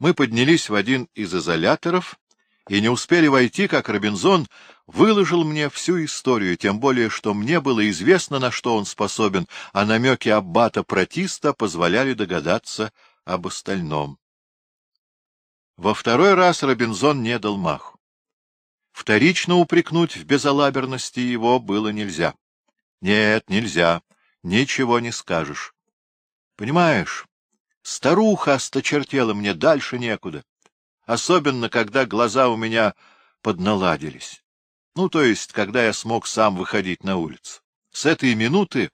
Мы поднялись в один из изоляторов и не успели войти, как Робинзон выложил мне всю историю, тем более, что мне было известно, на что он способен, а намеки аббата Протиста позволяли догадаться об остальном. Во второй раз Робинзон не дал маху. Вторично упрекнуть в безалаберности его было нельзя. Нет, нельзя, ничего не скажешь. Понимаешь, старуха осточертела мне дальше некуда, особенно когда глаза у меня подналадились. Ну, то есть, когда я смог сам выходить на улицу. С этой минуты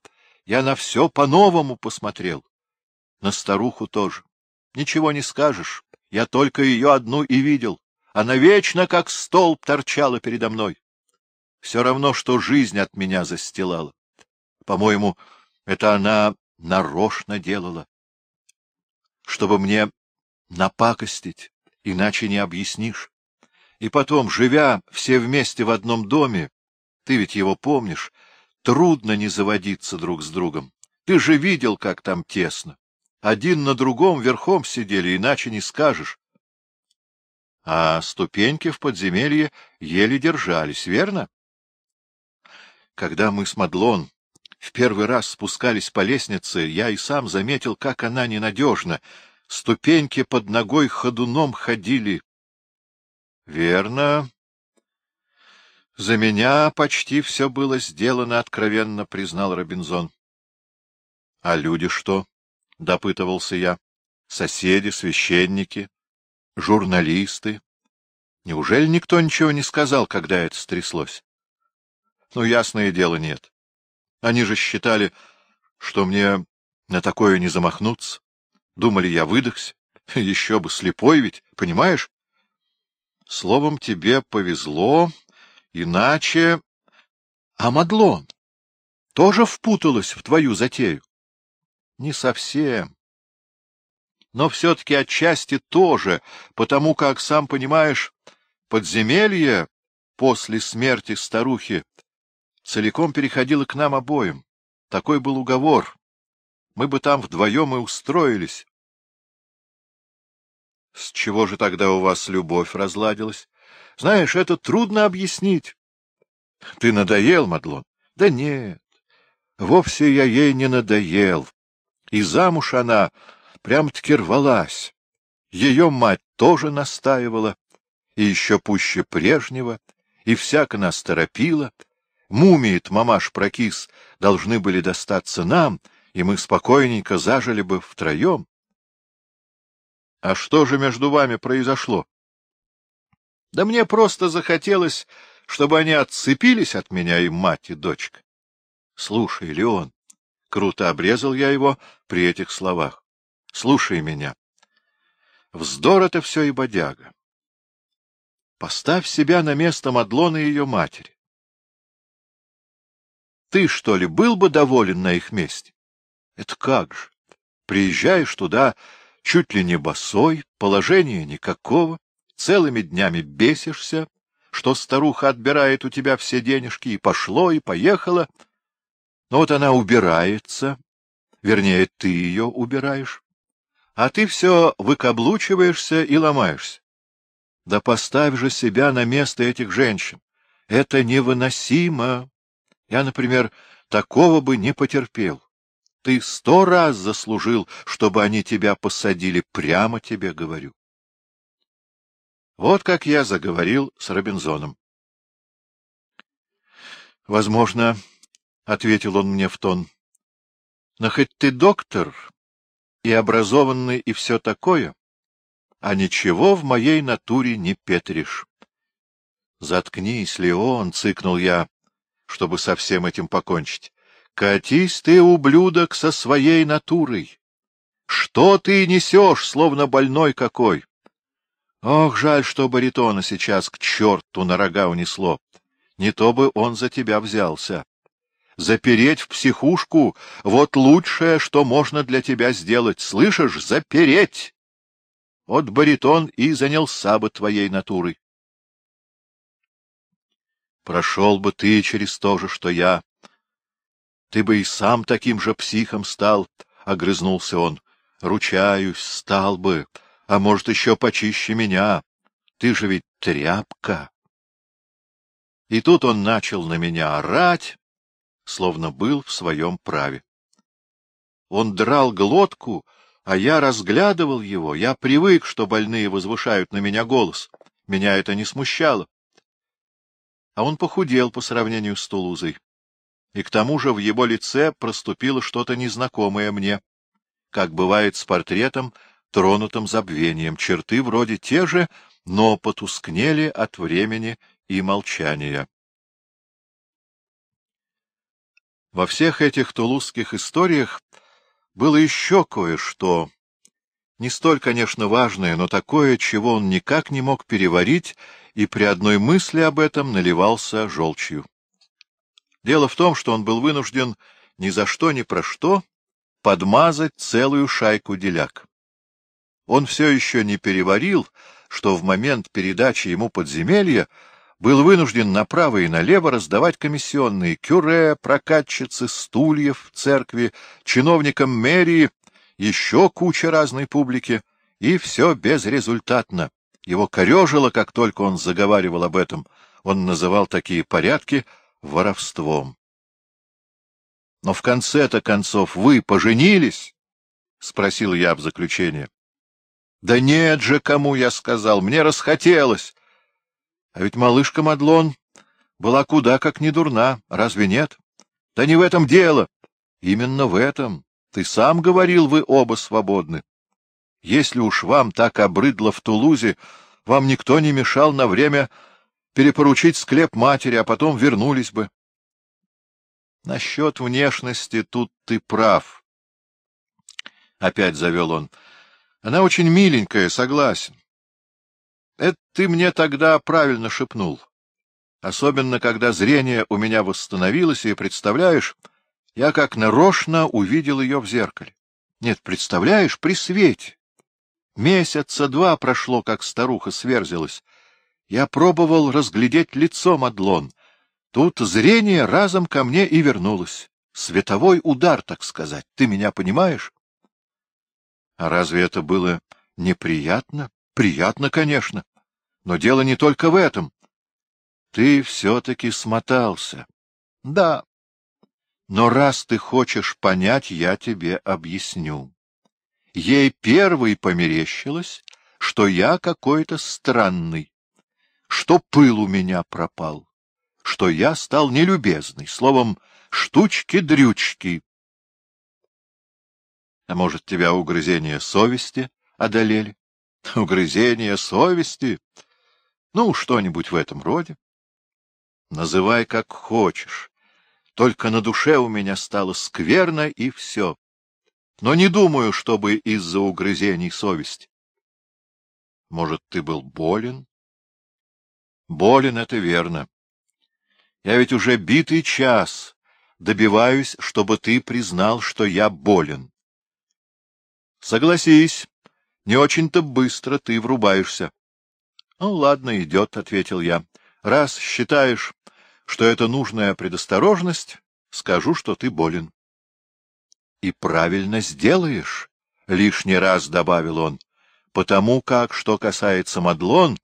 я на все по-новому посмотрел. На старуху тоже. Ничего не скажешь. Я только ее одну и видел. Она вечно, как столб, торчала передо мной. Все равно, что жизнь от меня застилала. По-моему, это она нарочно делала. Чтобы мне напакостить, иначе не объяснишь. И потом, живя все вместе в одном доме, ты ведь его помнишь, трудно не заводиться друг с другом. Ты же видел, как там тесно. Один на другом верхом сидели, иначе не скажешь. А ступеньки в подземелье еле держались, верно? Когда мы с Мадлон в первый раз спускались по лестнице, я и сам заметил, как она ненадежна. Ступеньки под ногой ходуном ходили. — Верно. За меня почти все было сделано, — откровенно признал Робинзон. — А люди что? — допытывался я. — Соседи, священники, журналисты. Неужели никто ничего не сказал, когда это стряслось? Ну, ясное дело, нет. Они же считали, что мне на такое не замахнуться. Думали, я выдохся. Еще бы, слепой ведь, понимаешь? Словом, тебе повезло, иначе... А Мадлон тоже впуталась в твою затею? Не совсем. Но все-таки отчасти тоже, потому как, сам понимаешь, подземелье после смерти старухи целиком переходило к нам обоим. Такой был уговор. Мы бы там вдвоем и устроились. С чего же тогда у вас любовь разладилась? Знаешь, это трудно объяснить. Ты надоел, Мадлон? Да нет, вовсе я ей не надоел. И замуж она прям-таки рвалась. Ее мать тоже настаивала, и еще пуще прежнего, и всяко нас торопила. Мумии-то, мамаш прокис, должны были достаться нам, и мы спокойненько зажили бы втроем. А что же между вами произошло? Да мне просто захотелось, чтобы они отцепились от меня и мать, и дочка. Слушай, Леон, Круто обрезал я его при этих словах. — Слушай меня. Вздор это все и бодяга. Поставь себя на место Мадлона и ее матери. Ты, что ли, был бы доволен на их месте? Это как же? Приезжаешь туда чуть ли не босой, положения никакого, целыми днями бесишься, что старуха отбирает у тебя все денежки, и пошло, и поехало — но вот она убирается, вернее, ты ее убираешь, а ты все выкаблучиваешься и ломаешься. Да поставь же себя на место этих женщин. Это невыносимо. Я, например, такого бы не потерпел. Ты сто раз заслужил, чтобы они тебя посадили, прямо тебе говорю. Вот как я заговорил с Робинзоном. Возможно, — ответил он мне в тон. — Но хоть ты доктор и образованный, и все такое, а ничего в моей натуре не петришь. — Заткнись, Леон, — цыкнул я, чтобы со всем этим покончить. — Катись ты, ублюдок, со своей натурой. Что ты несешь, словно больной какой? Ох, жаль, что баритона сейчас к черту на рога унесло. Не то бы он за тебя взялся. Запереть в психушку — вот лучшее, что можно для тебя сделать. Слышишь? Запереть! Вот баритон и занялся бы твоей натурой. Прошел бы ты через то же, что я. Ты бы и сам таким же психом стал, — огрызнулся он. Ручаюсь, стал бы. а может, еще почище меня. Ты же ведь тряпка. И тут он начал на меня орать, словно был в своем праве. Он драл глотку, а я разглядывал его. Я привык, что больные возвышают на меня голос. Меня это не смущало. А он похудел по сравнению с Тулузой. И к тому же в его лице проступило что-то незнакомое мне, как бывает с портретом, тронутым забвением. Черты вроде те же, но потускнели от времени и молчания. Во всех этих тулузских историях было еще кое-что, не столь, конечно, важное, но такое, чего он никак не мог переварить, и при одной мысли об этом наливался желчью. Дело в том, что он был вынужден ни за что ни про что подмазать целую шайку деляк. Он все еще не переварил, что в момент передачи ему подземелья был вынужден направо и налево раздавать комиссионные кюре, прокатчицы, стульев в церкви, чиновникам мэрии, еще куча разной публики, и все безрезультатно. Его корежило, как только он заговаривал об этом. Он называл такие порядки воровством. Но в конце-то концов вы поженились? — спросил я в заключение. — Да нет же, кому я сказал, мне расхотелось. А ведь малышка Мадлон была куда как не дурна, разве нет? Да не в этом дело. Именно в этом. Ты сам говорил, вы оба свободны. Если уж вам так обрыдло в Тулузе, вам никто не мешал на время перепоручить склеп матери, а потом вернулись бы. Насчет внешности тут ты прав. Опять завел он. Она очень миленькая, согласен. Это ты мне тогда правильно шепнул. Особенно, когда зрение у меня восстановилось, и, представляешь, я как нарочно увидел ее в зеркале. Нет, представляешь, при свете. Месяца два прошло, как старуха сверзилась. Я пробовал разглядеть лицо Мадлон. Тут зрение разом ко мне и вернулось. Световой удар, так сказать. Ты меня понимаешь? А разве это было неприятно? Приятно, конечно. Но дело не только в этом. Ты все-таки смотался. Да. Но раз ты хочешь понять, я тебе объясню. Ей первой померещилось, что я какой-то странный, что пыл у меня пропал, что я стал нелюбезный, словом, штучки-дрючки. А может, тебя угрызения совести одолели? Угрызение совести? Ну, что-нибудь в этом роде. Называй как хочешь. Только на душе у меня стало скверно, и все. Но не думаю, чтобы из-за угрызений совести. Может, ты был болен? Болен — это верно. Я ведь уже битый час добиваюсь, чтобы ты признал, что я болен. Согласись, не очень-то быстро ты врубаешься. — Ну, ладно, идет, — ответил я. — Раз считаешь, что это нужная предосторожность, скажу, что ты болен. — И правильно сделаешь, — лишний раз добавил он, — потому как, что касается Мадлон,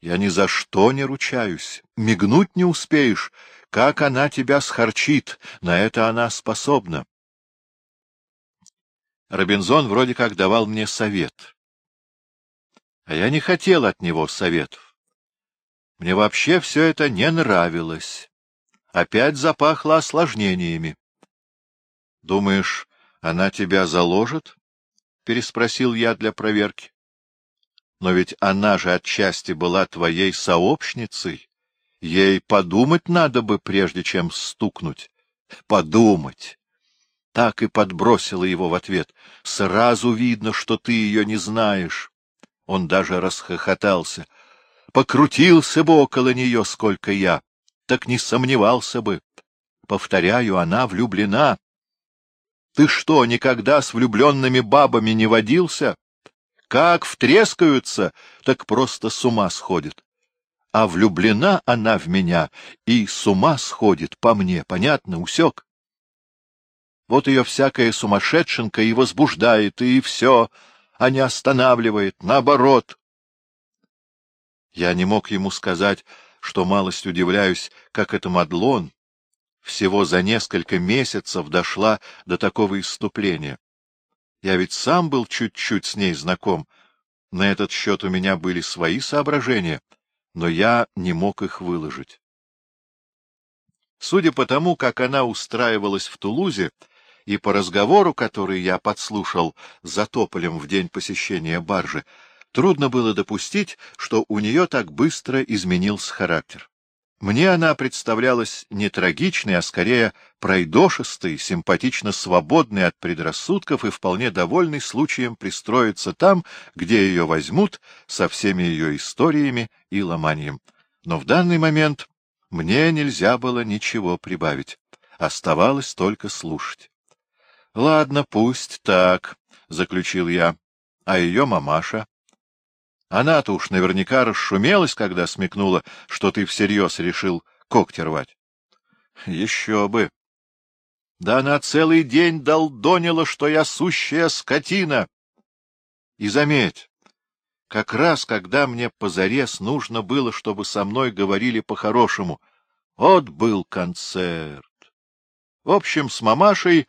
я ни за что не ручаюсь. Мигнуть не успеешь, как она тебя схорчит, на это она способна. Робинзон вроде как давал мне совет. А я не хотел от него советов. Мне вообще все это не нравилось. Опять запахло осложнениями. — Думаешь, она тебя заложит? — переспросил я для проверки. — Но ведь она же отчасти была твоей сообщницей. Ей подумать надо бы, прежде чем стукнуть. Подумать. Так и подбросила его в ответ. Сразу видно, что ты ее не знаешь. Он даже расхохотался. Покрутился бы около нее, сколько я, так не сомневался бы. Повторяю, она влюблена. Ты что, никогда с влюбленными бабами не водился? Как втрескаются, так просто с ума сходит. А влюблена она в меня и с ума сходит по мне, понятно, усек? Вот ее всякая сумасшедшенка и возбуждает, и все, а не останавливает, наоборот. Я не мог ему сказать, что малость удивляюсь, как это Мадлон всего за несколько месяцев дошла до такого исступления. Я ведь сам был чуть-чуть с ней знаком. На этот счет у меня были свои соображения, но я не мог их выложить. Судя по тому, как она устраивалась в Тулузе, и по разговору, который я подслушал за тополем в день посещения баржи, трудно было допустить, что у нее так быстро изменился характер. Мне она представлялась не трагичной, а скорее пройдошистой, симпатично свободной от предрассудков и вполне довольной случаем пристроиться там, где ее возьмут, со всеми ее историями и ломанием. Но в данный момент мне нельзя было ничего прибавить. Оставалось только слушать. — Ладно, пусть так, — заключил я. — А ее мамаша? Она-то уж наверняка расшумелась, когда смекнула, что ты всерьез решил когти рвать. Еще бы! Да она целый день долдонила, что я сущая скотина. И заметь, как раз когда мне позарез нужно было, чтобы со мной говорили по-хорошему, вот был концерт. В общем, с мамашей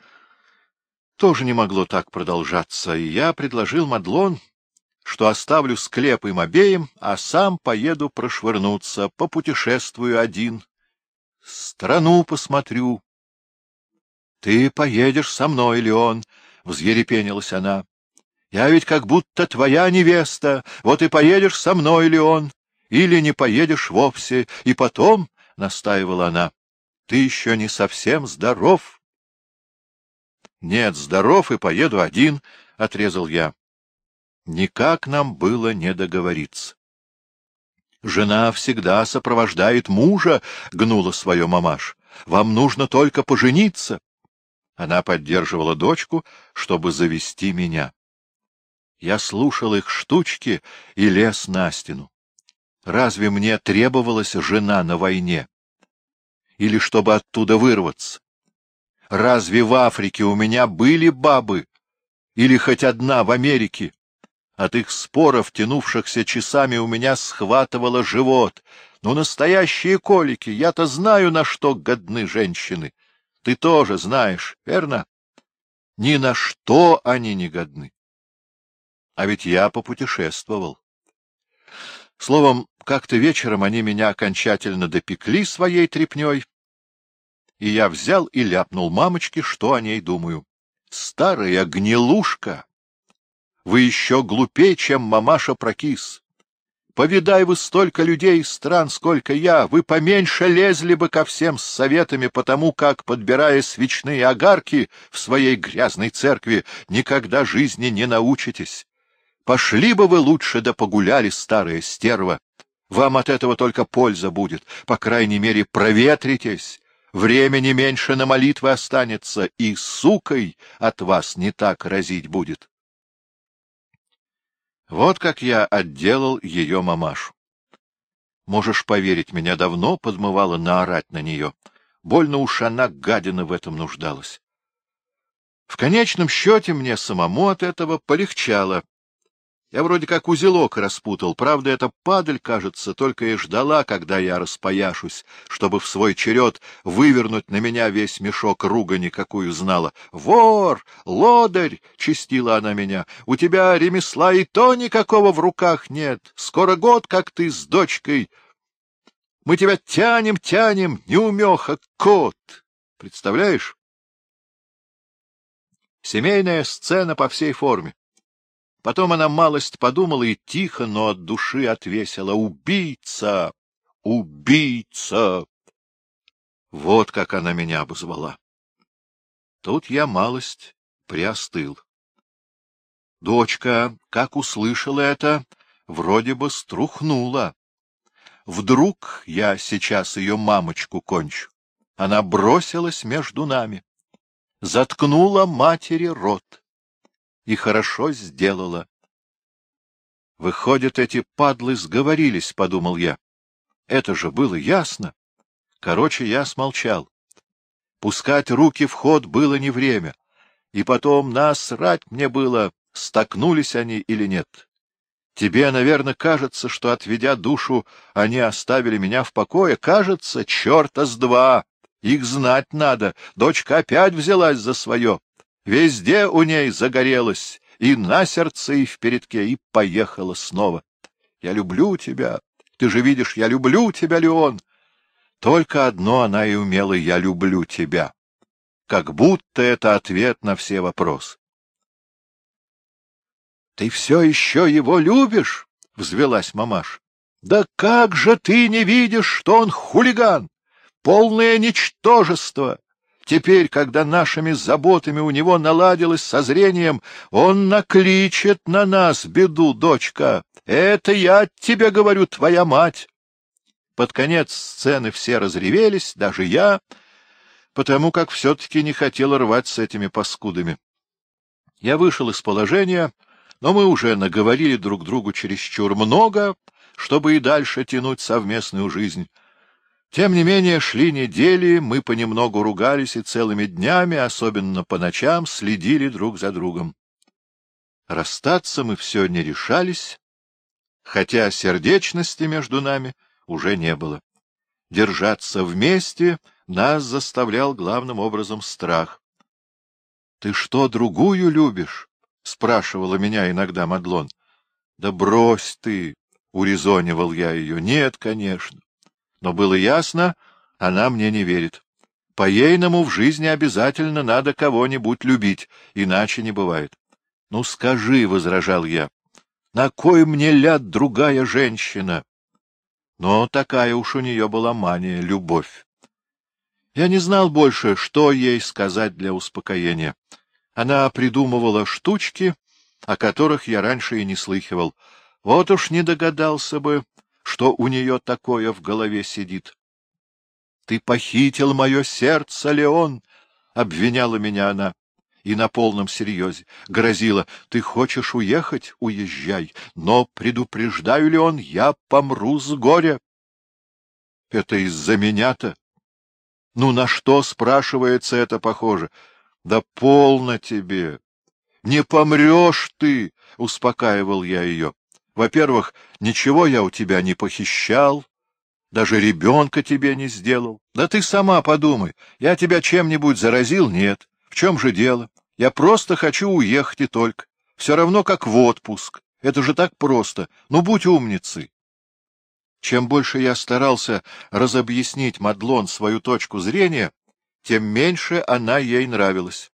тоже не могло так продолжаться, и я предложил Мадлон что оставлю склеп им обеим, а сам поеду прошвырнуться, попутешествую один. Страну посмотрю. — Ты поедешь со мной, Леон, — взъерепенилась она. — Я ведь как будто твоя невеста, вот и поедешь со мной, Леон, или не поедешь вовсе, и потом, — настаивала она, — ты еще не совсем здоров. — Нет, здоров и поеду один, — отрезал я. Никак нам было не договориться. Жена всегда сопровождает мужа, — гнула свое мамаш. Вам нужно только пожениться. Она поддерживала дочку, чтобы завести меня. Я слушал их штучки и лез на стену. Разве мне требовалась жена на войне? Или чтобы оттуда вырваться? Разве в Африке у меня были бабы? Или хоть одна в Америке? От их споров, тянувшихся часами, у меня схватывало живот. Ну, настоящие колики, я-то знаю, на что годны женщины. Ты тоже знаешь, верно? Ни на что они не годны. А ведь я попутешествовал. Словом, как-то вечером они меня окончательно допекли своей трепней, и я взял и ляпнул мамочке, что о ней думаю. Старая гнилушка! Вы еще глупее, чем мамаша Прокис. Повидай вы столько людей из стран, сколько я, вы поменьше лезли бы ко всем с советами, потому как, подбирая свечные огарки в своей грязной церкви, никогда жизни не научитесь. Пошли бы вы лучше да погуляли, старая стерва. Вам от этого только польза будет, по крайней мере, проветритесь. Времени меньше на молитвы останется, и сукой от вас не так разить будет. Вот как я отделал ее мамашу. Можешь поверить, меня давно подмывало наорать на нее. Больно уж она, гадина, в этом нуждалась. В конечном счете мне самому от этого полегчало. Я вроде как узелок распутал. Правда, эта падаль, кажется, только и ждала, когда я распояшусь, чтобы в свой черед вывернуть на меня весь мешок ругани, какую знала. «Вор! Лодырь!» — чистила она меня. «У тебя ремесла и то никакого в руках нет. Скоро год, как ты с дочкой. Мы тебя тянем, тянем, неумеха, кот!» Представляешь? Семейная сцена по всей форме. Потом она малость подумала и тихо, но от души отвесила. «Убийца! Убийца!» Вот как она меня обозвала. Тут я малость приостыл. Дочка, как услышала это, вроде бы струхнула. Вдруг я сейчас ее мамочку кончу. Она бросилась между нами, заткнула матери рот и хорошо сделала. Выходит, эти падлы сговорились, — подумал я. Это же было ясно. Короче, я смолчал. Пускать руки в ход было не время. И потом насрать мне было, столкнулись они или нет. Тебе, наверное, кажется, что, отведя душу, они оставили меня в покое. Кажется, черта с два. Их знать надо. Дочка опять взялась за свое. Везде у ней загорелось, и на сердце, и в передке, и поехала снова. Я люблю тебя. Ты же видишь, я люблю тебя, Леон. Только одно она и умела — я люблю тебя. Как будто это ответ на все вопросы. Ты все еще его любишь? — взвелась мамаш. — Да как же ты не видишь, что он хулиган? Полное ничтожество! Теперь, когда нашими заботами у него наладилось со зрением, он накличет на нас беду, дочка. Это я тебе говорю, твоя мать. Под конец сцены все разревелись, даже я, потому как все-таки не хотел рвать с этими паскудами. Я вышел из положения но мы уже наговорили друг другу чересчур много, чтобы и дальше тянуть совместную жизнь. Тем не менее, шли недели, мы понемногу ругались и целыми днями, особенно по ночам, следили друг за другом. Расстаться мы все не решались, хотя сердечности между нами уже не было. Держаться вместе нас заставлял главным образом страх. — Ты что, другую любишь? — спрашивала меня иногда Мадлон. — Да брось ты! — урезонивал я ее. — Нет, конечно. Но было ясно, она мне не верит. По-ейному в жизни обязательно надо кого-нибудь любить, иначе не бывает. — Ну скажи, — возражал я, — на кой мне ляд другая женщина? Но такая уж у нее была мания — любовь. Я не знал больше, что ей сказать для успокоения. Она придумывала штучки, о которых я раньше и не слыхивал. Вот уж не догадался бы, что у нее такое в голове сидит. — Ты похитил мое сердце, Леон! — обвиняла меня она. И на полном серьезе грозила. — Ты хочешь уехать? Уезжай. Но, предупреждаю, Леон, я помру с горя. — Это из-за меня-то? Ну, на что, спрашивается, это похоже? — да полно тебе! Не помрешь ты! — успокаивал я ее. Во-первых, ничего я у тебя не похищал, даже ребенка тебе не сделал. Да ты сама подумай, я тебя чем-нибудь заразил? Нет. В чем же дело? Я просто хочу уехать и только. Все равно как в отпуск. Это же так просто. Ну, будь умницей. Чем больше я старался разобъяснить Мадлон свою точку зрения, тем меньше она ей нравилась.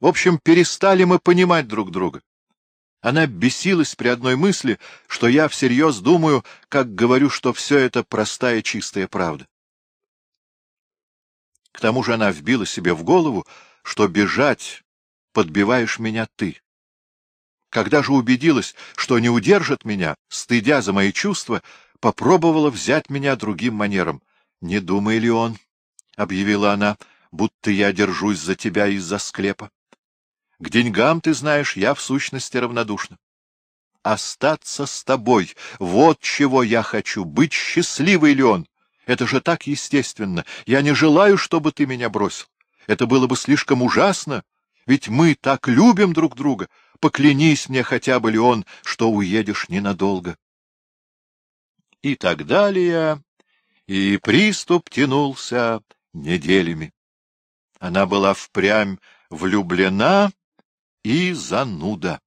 В общем, перестали мы понимать друг друга. Она бесилась при одной мысли, что я всерьез думаю, как говорю, что все это простая чистая правда. К тому же она вбила себе в голову, что бежать подбиваешь меня ты. Когда же убедилась, что не удержит меня, стыдя за мои чувства, попробовала взять меня другим манером. Не думай ли он, — объявила она, — будто я держусь за тебя из-за склепа. К деньгам, ты знаешь, я в сущности равнодушна. Остаться с тобой — вот чего я хочу, быть счастливой ли он. Это же так естественно. Я не желаю, чтобы ты меня бросил. Это было бы слишком ужасно, ведь мы так любим друг друга. Поклянись мне хотя бы, Леон, что уедешь ненадолго. И так далее, и приступ тянулся неделями. Она была впрямь влюблена и зануда.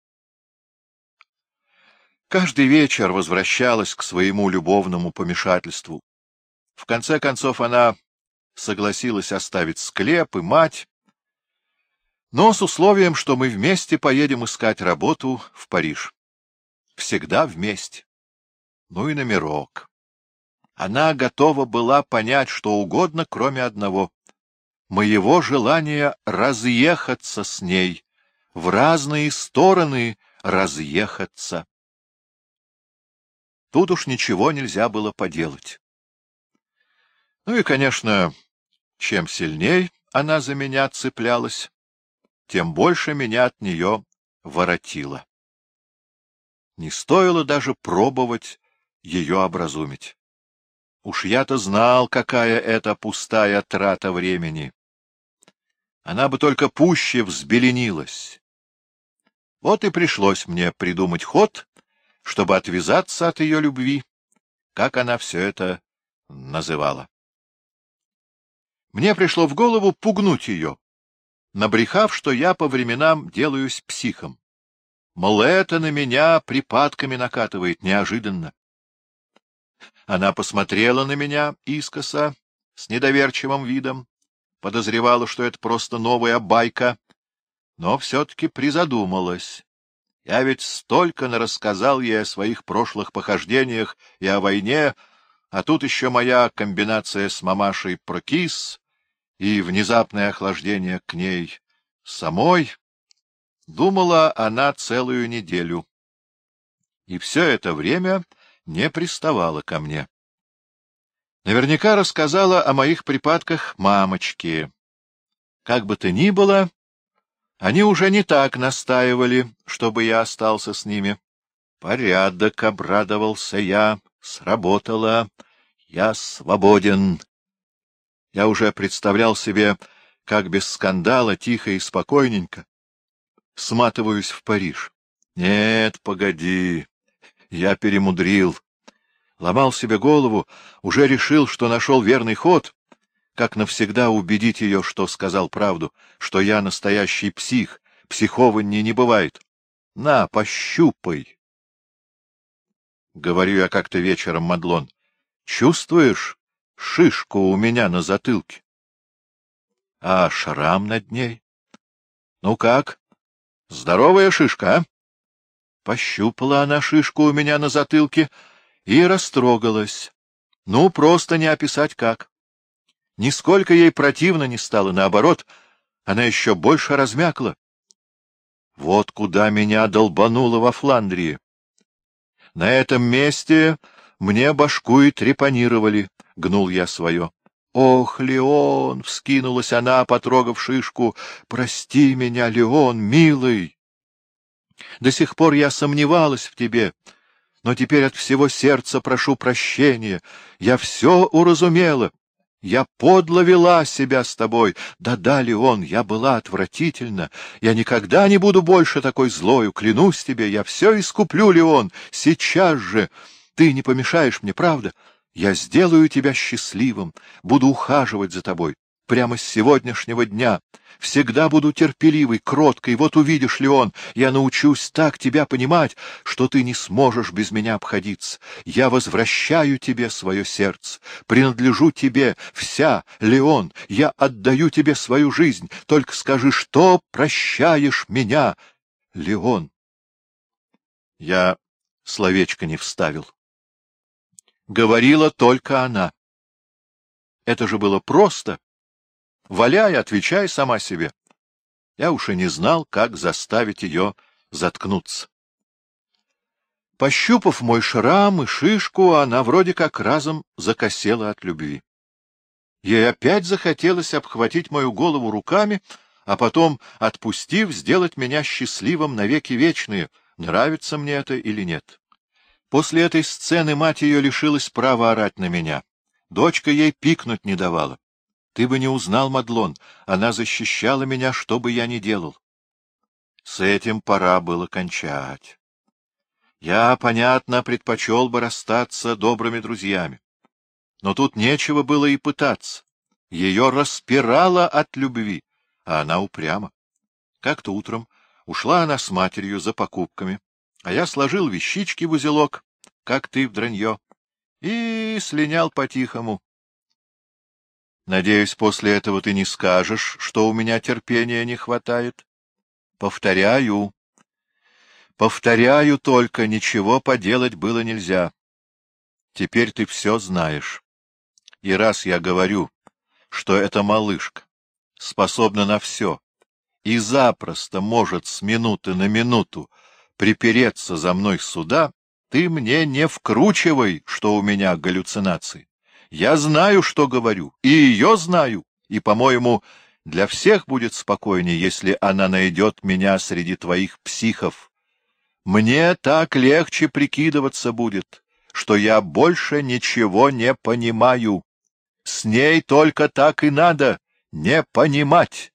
Каждый вечер возвращалась к своему любовному помешательству. В конце концов она согласилась оставить склеп и мать, но с условием, что мы вместе поедем искать работу в Париж. Всегда вместе. Ну и номерок. Она готова была понять что угодно, кроме одного — моего желания разъехаться с ней, в разные стороны разъехаться. Тут уж ничего нельзя было поделать. Ну и, конечно, чем сильней она за меня цеплялась, тем больше меня от нее воротило. Не стоило даже пробовать ее образумить. Уж я-то знал, какая это пустая трата времени. Она бы только пуще взбеленилась. Вот и пришлось мне придумать ход, чтобы отвязаться от ее любви, как она все это называла. Мне пришло в голову пугнуть ее, набрехав, что я по временам делаюсь психом. Мол, это на меня припадками накатывает неожиданно. Она посмотрела на меня искоса, с недоверчивым видом, подозревала, что это просто новая байка, но все-таки призадумалась. Я ведь столько нарассказал ей о своих прошлых похождениях и о войне, а тут еще моя комбинация с мамашей прокис и внезапное охлаждение к ней самой. Думала она целую неделю. И все это время не приставала ко мне. Наверняка рассказала о моих припадках мамочке. Как бы то ни было, они уже не так настаивали, чтобы я остался с ними. Порядок, — обрадовался я, — сработало, я свободен. Я уже представлял себе, как без скандала, тихо и спокойненько сматываюсь в Париж. Нет, погоди, я перемудрил. Ломал себе голову, уже решил, что нашел верный ход, как навсегда убедить ее, что сказал правду, что я настоящий псих, психованней не бывает. На, пощупай. Говорю я как-то вечером, Мадлон. Чувствуешь шишку у меня на затылке? А шрам над ней? Ну как? Здоровая шишка, а? Пощупала она шишку у меня на затылке и растрогалась. Ну, просто не описать как. Нисколько ей противно не стало, наоборот, она еще больше размякла. Вот куда меня долбануло во Фландрии. На этом месте мне башку и трепанировали, — гнул я свое. — Ох, Леон! — вскинулась она, потрогав шишку. — Прости меня, Леон, милый! До сих пор я сомневалась в тебе, но теперь от всего сердца прошу прощения. Я все уразумела. Я подло вела себя с тобой. Да-да, Леон, я была отвратительна. Я никогда не буду больше такой злою. Клянусь тебе, я все искуплю, Леон. Сейчас же. Ты не помешаешь мне, правда? Я сделаю тебя счастливым, буду ухаживать за тобой прямо с сегодняшнего дня. Всегда буду терпеливый, кроткой, вот увидишь ли он, я научусь так тебя понимать, что ты не сможешь без меня обходиться. Я возвращаю тебе свое сердце, принадлежу тебе вся, Леон, я отдаю тебе свою жизнь, только скажи, что прощаешь меня, Леон. Я словечко не вставил. Говорила только она. Это же было просто Валяй, отвечай сама себе. Я уж и не знал, как заставить ее заткнуться. Пощупав мой шрам и шишку, она вроде как разом закосела от любви. Ей опять захотелось обхватить мою голову руками, а потом, отпустив, сделать меня счастливым навеки вечные, нравится мне это или нет. После этой сцены мать ее лишилась права орать на меня. Дочка ей пикнуть не давала. Ты бы не узнал, Мадлон, она защищала меня, что бы я ни делал. С этим пора было кончать. Я, понятно, предпочел бы расстаться добрыми друзьями. Но тут нечего было и пытаться. Ее распирало от любви, а она упряма. Как-то утром ушла она с матерью за покупками, а я сложил вещички в узелок, как ты в дранье, и слинял по-тихому. Надеюсь, после этого ты не скажешь, что у меня терпения не хватает. Повторяю. Повторяю только, ничего поделать было нельзя. Теперь ты все знаешь. И раз я говорю, что эта малышка способна на все и запросто может с минуты на минуту припереться за мной сюда, ты мне не вкручивай, что у меня галлюцинации. Я знаю, что говорю, и ее знаю, и, по-моему, для всех будет спокойнее, если она найдет меня среди твоих психов. Мне так легче прикидываться будет, что я больше ничего не понимаю. С ней только так и надо, не понимать.